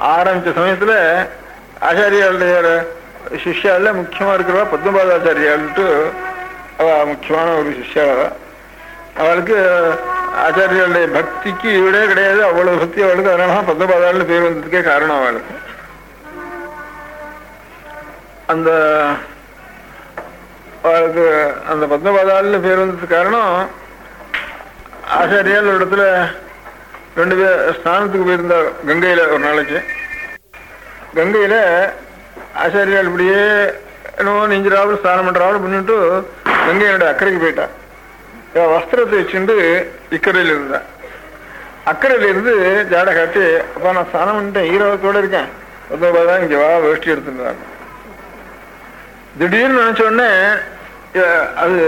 ஆரம்பிச்ச சமயத்துல ஆச்சாரியாளுடைய சிஷ்யால முக்கியமா இருக்கிறவா பத்மபாதாச்சாரியாள்ட்டு அவ முக்கியமான ஒரு சிஷ்யா அவளுக்கு ஆச்சாரியாளுடைய பக்திக்கு இவடே கிடையாது அவ்வளவு பக்தி அவளுக்கு. அதனால பத்மபாதாள்னு பேர் வந்ததுக்கே காரணம் அவளுக்கு. அந்த அவளுக்கு அந்த பத்மபாதாள்னு பேர் வந்ததுக்கு காரணம் ஆச்சாரியால் ஒரு இடத்துல ரெண்டு பேர் ஸ்நானத்துக்கு போயிருந்தா கங்கையில ஒரு நாளைக்கு. கங்கையில ஆச்சாரியால் இப்படியே என்னவோ நெஞ்சிராவில் ஸ்நானம் பண்ணுறாவில் பண்ணிட்டு கங்கையோட அக்கறைக்கு போயிட்டா. இவ வஸ்திரத்தை வச்சுட்டு இக்கரையில் இருந்தா. அக்கறையில் இருந்து ஜாடை காட்டி அப்பா நான் ஸ்நானம் பண்ணிட்டேன் ஈரோகத்தோட இருக்கேன். தான் இங்க வா வேஷ்டி எடுத்துருந்தாங்க திடீர்னு நினைச்ச உடனே அது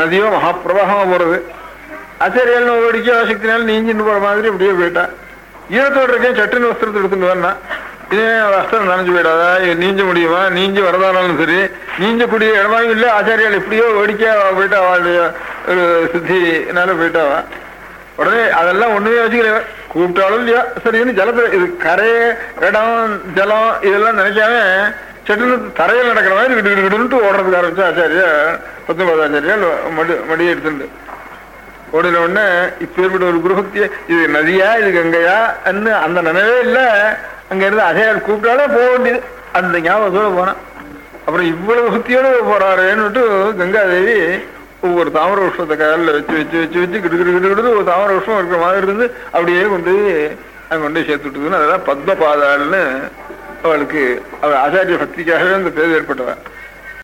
நதியோ மகாப்பிரவாகமா போறது. ஆச்சாரியால் ஓடிக்க ஆசக்தினால நீஞ்சின்னு போற மாதிரி அப்படியே போயிட்டா ஈரத்தோட இருக்கேன் சட்டுன்னு வஸ்திரத்தை எடுத்துட்டு வரலாம் இதே வஸ்திரம் நனைஞ்சு போயிடாதா நீஞ்ச முடியுமா நீஞ்சி வரதானாலும் சரி நீஞ்சக்கூடிய இடமாவும் இல்லை ஆச்சாரியால் எப்படியோ ஓடிக்க போயிட்டா அவளுடைய ஒரு சித்தினால போயிட்டாவா உடனே அதெல்லாம் ஒண்ணுமே வச்சுக்கல கூப்பிட்டாலும் இல்லையா சரின்னு ஜலத்தை இது கரை இடம் ஜலம் இதெல்லாம் நினைக்காம சட்டுன்னு தரையில் நடக்கிற மாதிரி விட்டு விட்டு விடுன்ட்டு ஓடுறதுக்கு ஆரம்பிச்சா ஆச்சாரியா பத்மபாதாச்சாரியா மடி மடியை எடுத்துட்டு ஓடின உடனே இப்பேற்பட்ட ஒரு குருபக்திய இது நதியா இது கங்கையா அன்னு அந்த நினைவே இல்லை. அங்க இருந்து அசையால் கூப்பிட்டாலே போக வேண்டியது. அந்த ஞாபகத்தோட போனான். அப்புறம் இவ்வளவு பக்தியோட போறாருன்னுட்டு கங்காதேவி ஒவ்வொரு தாமர வருஷத்தை காலில் வச்சு வச்சு வச்சு வச்சு கிடு கிடு கிடு ஒரு தாமர வருஷம் இருக்கிற மாதிரி இருந்து அப்படியே கொண்டு போய் அங்க கொண்டு போய் சேர்த்து விட்டுதுன்னு அதெல்லாம் பத்மபாதாள்னு அவளுக்கு அவள் ஆச்சாரிய பக்திக்காகவே அந்த பேர் ஏற்பட்டவன்